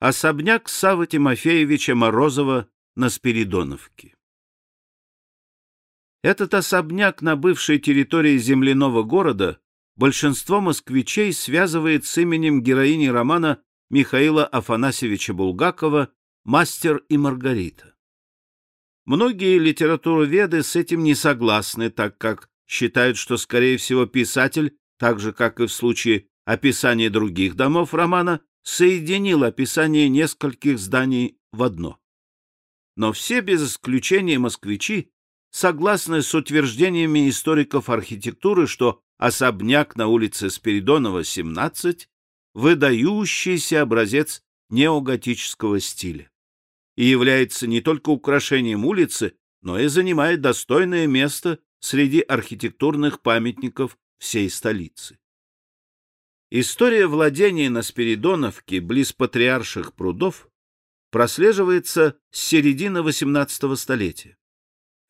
Особняк Савы Тимофеевича Морозова на Спиридоновке. Этот особняк на бывшей территории земляного города большинство москвичей связывает с именем героини романа Михаила Афанасьевича Булгакова «Мастер и Маргарита». Многие литературоведы с этим не согласны, так как считают, что, скорее всего, писатель, так же, как и в случае описания других домов романа, соединил описание нескольких зданий в одно. Но все без исключения москвичи согласны с утверждениями историков архитектуры, что особняк на улице Спиридонова, 17, выдающийся образец неоготического стиля и является не только украшением улицы, но и занимает достойное место среди архитектурных памятников всей столицы. История владения на Спиридоновке близ патриарших прудов прослеживается с середины XVIII столетия.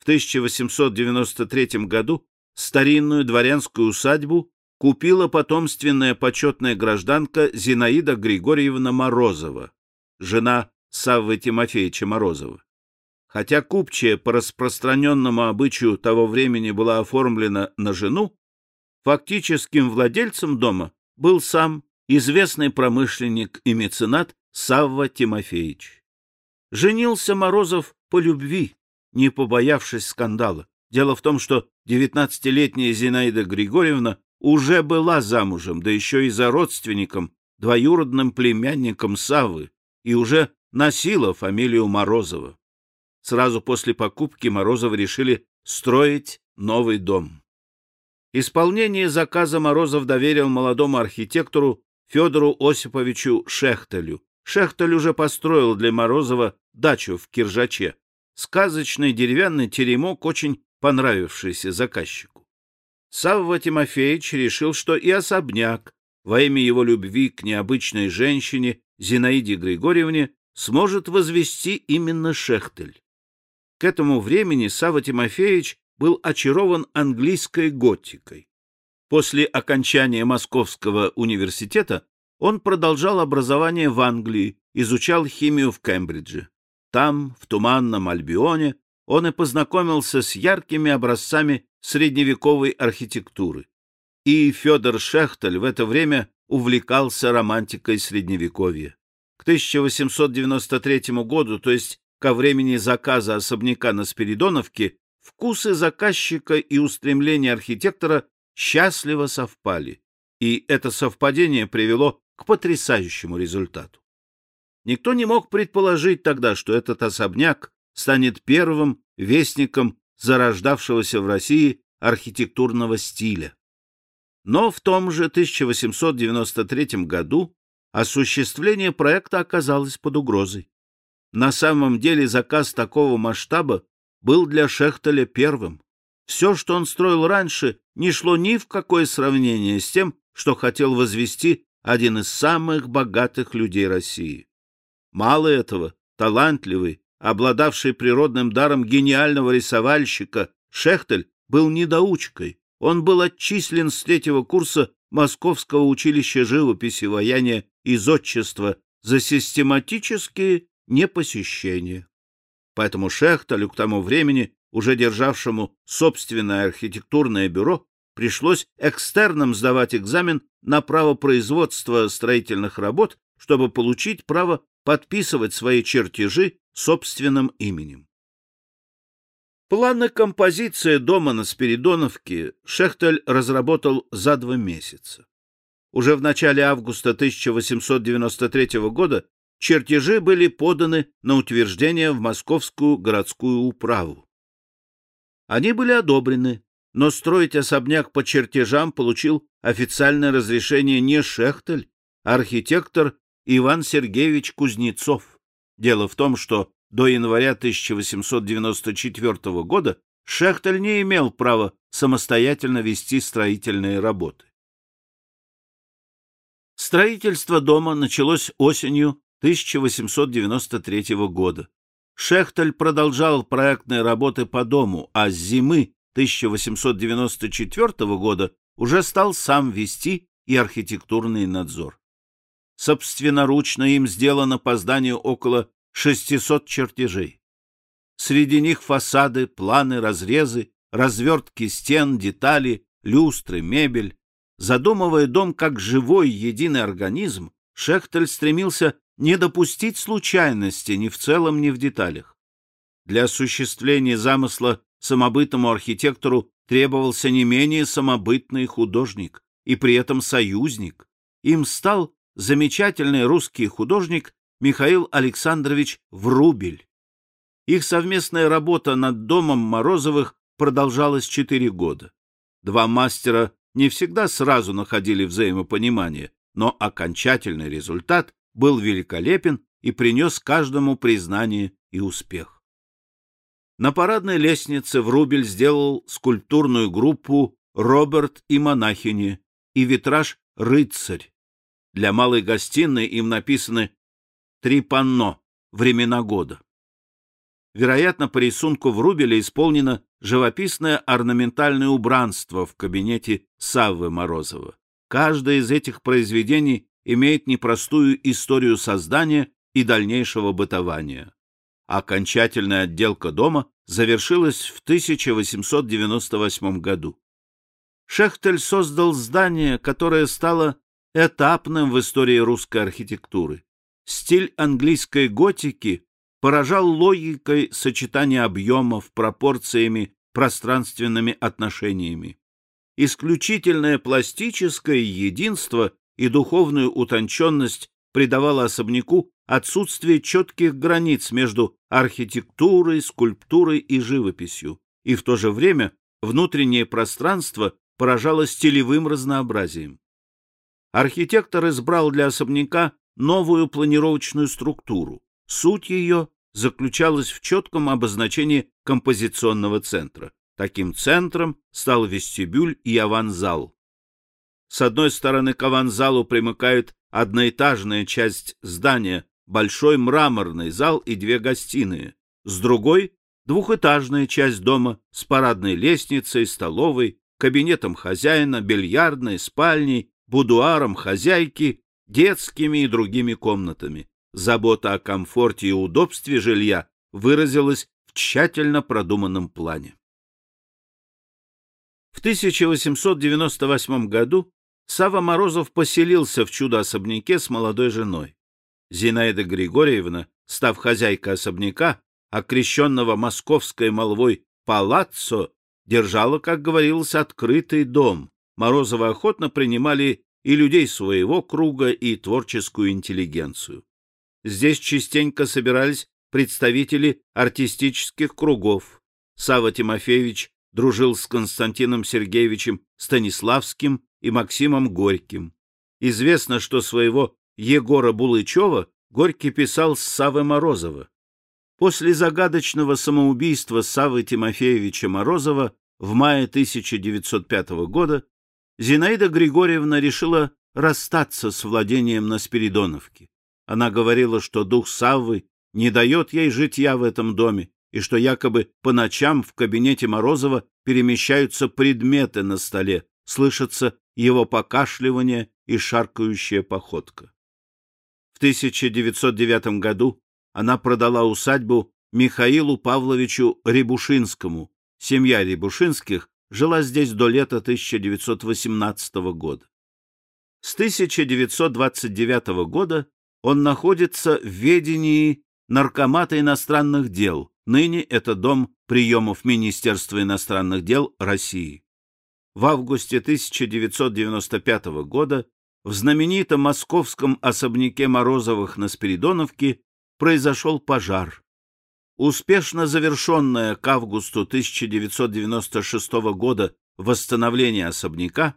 В 1893 году старинную дворянскую усадьбу купила потомственная почетная гражданка Зинаида Григорьевна Морозова, жена Саввы Тимофеевича Морозова. Хотя купчая по распространенному обычаю того времени была оформлена на жену, фактическим владельцем дома был сам известный промышленник и меценат Савва Тимофеевич. Женился Морозов по любви, не побоявшись скандала. Дело в том, что девятнадцатилетняя Зинаида Григорьевна уже была замужем, да еще и за родственником, двоюродным племянником Саввы, и уже носила фамилию Морозова. Сразу после покупки Морозовы решили строить новый дом. Исполнение заказа Морозов доверил молодому архитектору Федору Осиповичу Шехтелю. Шехтель уже построил для Морозова дачу в Киржаче. Сказочный деревянный теремок, очень понравившийся заказчику. Савва Тимофеевич решил, что и особняк во имя его любви к необычной женщине Зинаиде Григорьевне сможет возвести именно Шехтель. К этому времени Савва Тимофеевич был очарован английской готикой. После окончания Московского университета он продолжал образование в Англии, изучал химию в Кембридже. Там, в Туманном Альбионе, он и познакомился с яркими образцами средневековой архитектуры. И Федор Шехтель в это время увлекался романтикой Средневековья. К 1893 году, то есть ко времени заказа особняка на Спиридоновке, вкусы заказчика и устремления архитектора счастливо совпали, и это совпадение привело к потрясающему результату. Никто не мог предположить тогда, что этот особняк станет первым вестником зарождавшегося в России архитектурного стиля. Но в том же 1893 году осуществление проекта оказалось под угрозой. На самом деле заказ такого масштаба был для Шехтеля первым. Все, что он строил раньше, не шло ни в какое сравнение с тем, что хотел возвести один из самых богатых людей России. Мало этого, талантливый, обладавший природным даром гениального рисовальщика, Шехтель был недоучкой. Он был отчислен с третьего курса Московского училища живописи, вояния и зодчества за систематические непосещения. Поэтому Шехтелю к тому времени, уже державшему собственное архитектурное бюро, пришлось экстерном сдавать экзамен на право производства строительных работ, чтобы получить право подписывать свои чертежи собственным именем. Планы композиции дома на Спиридоновке Шехтель разработал за два месяца. Уже в начале августа 1893 года чертежи были поданы на утверждение в Московскую городскую управу. Они были одобрены, но строить особняк по чертежам получил официальное разрешение не Шехтель, а архитектор Иван Сергеевич Кузнецов. Дело в том, что до января 1894 года Шехтель не имел права самостоятельно вести строительные работы. Строительство дома началось осенью 1893 года. Шехтель продолжал проектные работы по дому, а с зимы 1894 года уже стал сам вести и архитектурный надзор. собственноручно им сделано по зданию около 600 чертежей. Среди них фасады, планы, разрезы, развертки стен, детали, люстры, мебель. Задумывая дом как живой единый организм, Шехтель стремился не допустить случайности ни в целом, ни в деталях. Для осуществления замысла самобытному архитектору требовался не менее самобытный художник и при этом союзник. Им стал замечательный русский художник Михаил Александрович Врубель. Их совместная работа над домом Морозовых продолжалась четыре года. Два мастера не всегда сразу находили взаимопонимание, но окончательный результат был великолепен и принес каждому признание и успех. На парадной лестнице Врубель сделал скульптурную группу «Роберт и монахини» и витраж «Рыцарь». Для малой гостиной им написаны «Три панно. Времена года». Вероятно, по рисунку Врубеля исполнено живописное орнаментальное убранство в кабинете Саввы Морозова. Каждое из этих произведений имеет непростую историю создания и дальнейшего бытования. Окончательная отделка дома завершилась в 1898 году. Шехтель создал здание, которое стало этапным в истории русской архитектуры. Стиль английской готики поражал логикой сочетания объемов, пропорциями, пространственными отношениями. Исключительное пластическое единство и духовную утонченность придавало особняку отсутствие четких границ между архитектурой, скульптурой и живописью, и в то же время внутреннее пространство поражало стилевым разнообразием. Архитектор избрал для особняка новую планировочную структуру. Суть ее заключалась в четком обозначении композиционного центра. Таким центром стал вестибюль и аванзал. С одной стороны к аванзалу примыкает одноэтажная часть здания большой мраморный зал и две гостиные, с другой — двухэтажная часть дома с парадной лестницей, столовой, кабинетом хозяина, бильярдной, спальней, будуаром хозяйки, детскими и другими комнатами. Забота о комфорте и удобстве жилья выразилась в тщательно продуманном плане. В 1898 году Сава Морозов поселился в чудо-особняке с молодой женой. Зинаида Григорьевна, став хозяйкой особняка, окрещенного московской молвой «палаццо», держала, как говорилось, открытый дом. Морозовы охотно принимали и людей своего круга, и творческую интеллигенцию. Здесь частенько собирались представители артистических кругов. Сава Тимофеевич дружил с Константином Сергеевичем Станиславским и Максимом Горьким. Известно, что своего Егора Булычева Горький писал с Савы Морозова. После загадочного самоубийства Савы Тимофеевича Морозова в мае 1905 года Зинаида Григорьевна решила расстаться с владением на Спиридоновке. Она говорила, что дух Саввы не дает ей житья в этом доме, и что якобы по ночам в кабинете Морозова перемещаются предметы на столе, слышится его покашливание и шаркающая походка. В 1909 году она продала усадьбу Михаилу Павловичу Рябушинскому. Семья Рябушинских жила здесь до лета 1918 года. С 1929 года он находится в ведении Наркомата иностранных дел. Ныне это дом приемов Министерства иностранных дел России. В августе 1995 года в знаменитом московском особняке Морозовых на Спиридоновке произошел пожар. Успешно завершенное к августу 1996 года восстановление особняка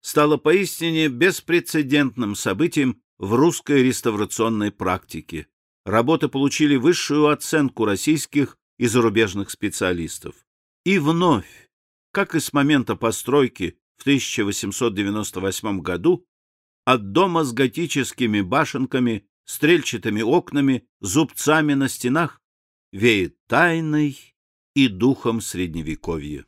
стало поистине беспрецедентным событием в русской реставрационной практике. Работы получили высшую оценку российских и зарубежных специалистов. И вновь, как и с момента постройки в 1898 году, от дома с готическими башенками, стрельчатыми окнами, зубцами на стенах веет тайной и духом Средневековья.